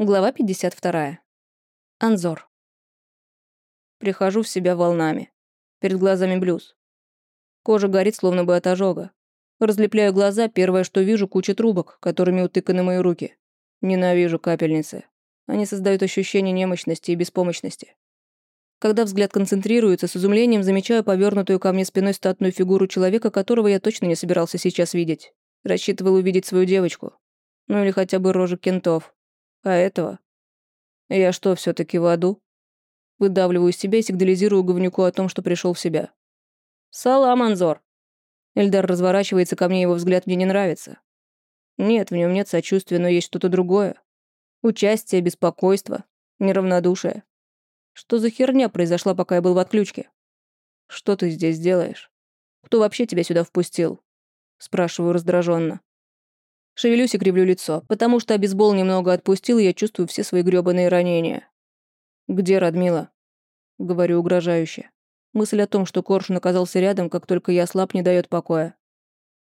Глава 52. Анзор. Прихожу в себя волнами. Перед глазами блюз. Кожа горит, словно бы от ожога. Разлепляю глаза, первое, что вижу, куча трубок, которыми утыканы мои руки. Ненавижу капельницы. Они создают ощущение немощности и беспомощности. Когда взгляд концентрируется, с изумлением замечаю повернутую ко мне спиной статную фигуру человека, которого я точно не собирался сейчас видеть. Рассчитывал увидеть свою девочку. Ну или хотя бы рожу кентов. А этого? Я что, все таки в аду? Выдавливаю себя и сигнализирую говнюку о том, что пришел в себя. «Салам, Анзор!» Эльдар разворачивается ко мне, его взгляд мне не нравится. Нет, в нем нет сочувствия, но есть что-то другое. Участие, беспокойство, неравнодушие. Что за херня произошла, пока я был в отключке? Что ты здесь делаешь? Кто вообще тебя сюда впустил? Спрашиваю раздраженно. Шевелюсь и кривлю лицо, потому что обезбол немного отпустил, и я чувствую все свои грёбаные ранения. «Где Радмила?» Говорю угрожающе. Мысль о том, что Коршун оказался рядом, как только я слаб, не дает покоя.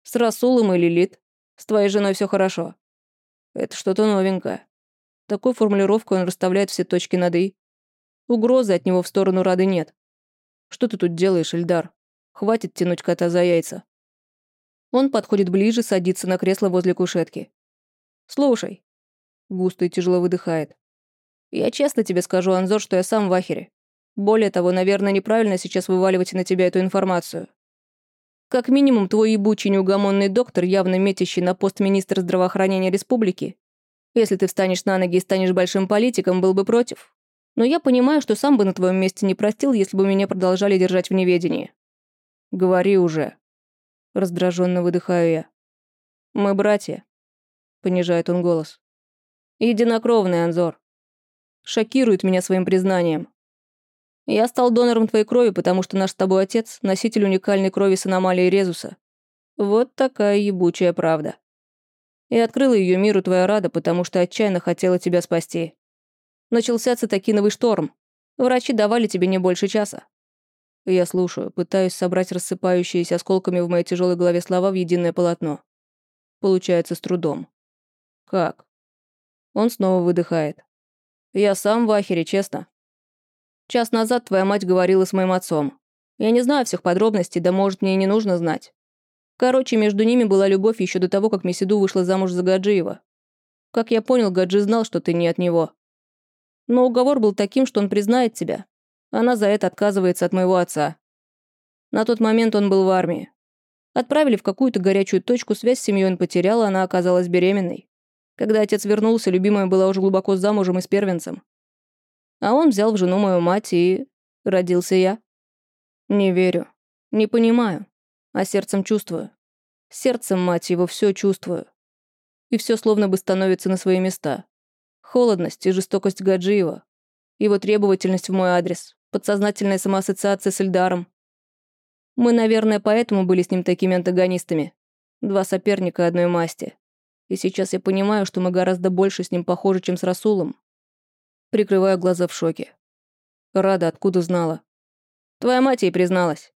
«С Расулом и Лилит? С твоей женой все хорошо?» Это что-то новенькое. Такой формулировкой он расставляет все точки над «и». Угрозы от него в сторону Рады нет. «Что ты тут делаешь, Эльдар? Хватит тянуть кота за яйца». Он подходит ближе, садится на кресло возле кушетки. «Слушай». Густо и тяжело выдыхает. «Я честно тебе скажу, Анзор, что я сам в ахере. Более того, наверное, неправильно сейчас вываливать на тебя эту информацию. Как минимум, твой ебучий неугомонный доктор, явно метящий на пост министра здравоохранения республики, если ты встанешь на ноги и станешь большим политиком, был бы против. Но я понимаю, что сам бы на твоем месте не простил, если бы меня продолжали держать в неведении. Говори уже. Раздраженно выдыхаю я. «Мы братья», — понижает он голос. «Единокровный, Анзор. Шокирует меня своим признанием. Я стал донором твоей крови, потому что наш с тобой отец — носитель уникальной крови с аномалией Резуса. Вот такая ебучая правда. И открыла ее миру твоя рада, потому что отчаянно хотела тебя спасти. Начался цитокиновый шторм. Врачи давали тебе не больше часа. Я слушаю, пытаюсь собрать рассыпающиеся осколками в моей тяжелой голове слова в единое полотно. Получается с трудом. Как? Он снова выдыхает. Я сам в ахере, честно. Час назад твоя мать говорила с моим отцом. Я не знаю всех подробностей, да может мне и не нужно знать. Короче, между ними была любовь еще до того, как Месиду вышла замуж за Гаджиева. Как я понял, Гаджи знал, что ты не от него. Но уговор был таким, что он признает тебя, она за это отказывается от моего отца. На тот момент он был в армии. Отправили в какую-то горячую точку, связь с семьей он потерял, она оказалась беременной. Когда отец вернулся, любимая была уже глубоко замужем и с первенцем. А он взял в жену мою мать и... родился я. Не верю. Не понимаю. А сердцем чувствую. Сердцем, мать его, все чувствую. И все словно бы становится на свои места. Холодность и жестокость Гаджиева. Его требовательность в мой адрес подсознательная самоассоциация с Эльдаром. Мы, наверное, поэтому были с ним такими антагонистами. Два соперника одной масти. И сейчас я понимаю, что мы гораздо больше с ним похожи, чем с Расулом. Прикрываю глаза в шоке. Рада, откуда знала? Твоя мать ей призналась.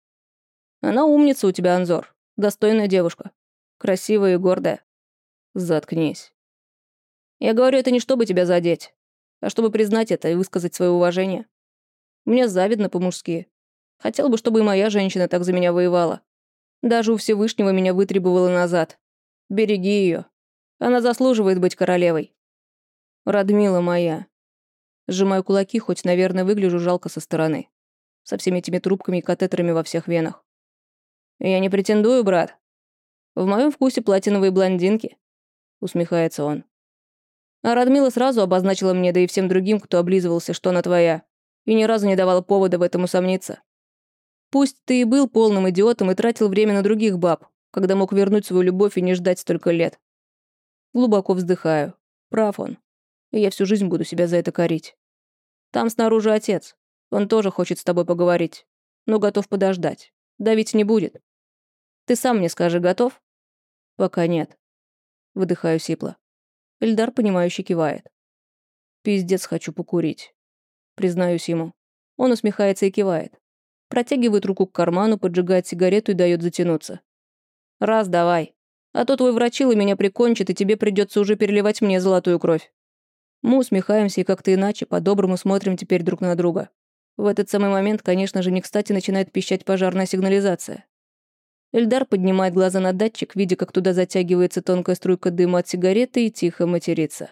Она умница у тебя, Анзор. Достойная девушка. Красивая и гордая. Заткнись. Я говорю это не чтобы тебя задеть, а чтобы признать это и высказать свое уважение. Мне завидно по-мужски. Хотел бы, чтобы и моя женщина так за меня воевала. Даже у Всевышнего меня вытребовала назад. Береги ее. Она заслуживает быть королевой. Радмила моя. Сжимаю кулаки, хоть, наверное, выгляжу жалко со стороны. Со всеми этими трубками и катетерами во всех венах. Я не претендую, брат. В моем вкусе платиновые блондинки. Усмехается он. А Радмила сразу обозначила мне, да и всем другим, кто облизывался, что она твоя и ни разу не давала повода в этом усомниться. Пусть ты и был полным идиотом и тратил время на других баб, когда мог вернуть свою любовь и не ждать столько лет. Глубоко вздыхаю. Прав он. И я всю жизнь буду себя за это корить. Там снаружи отец. Он тоже хочет с тобой поговорить. Но готов подождать. Давить не будет. Ты сам мне скажи, готов? Пока нет. Выдыхаю сипло. Эльдар, понимающе кивает. Пиздец хочу покурить признаюсь ему. Он усмехается и кивает. Протягивает руку к карману, поджигает сигарету и дает затянуться. «Раз, давай. А то твой врачила меня прикончит, и тебе придется уже переливать мне золотую кровь». Мы усмехаемся и как-то иначе, по-доброму смотрим теперь друг на друга. В этот самый момент, конечно же, не кстати начинает пищать пожарная сигнализация. Эльдар поднимает глаза на датчик, видя, как туда затягивается тонкая струйка дыма от сигареты и тихо матерится.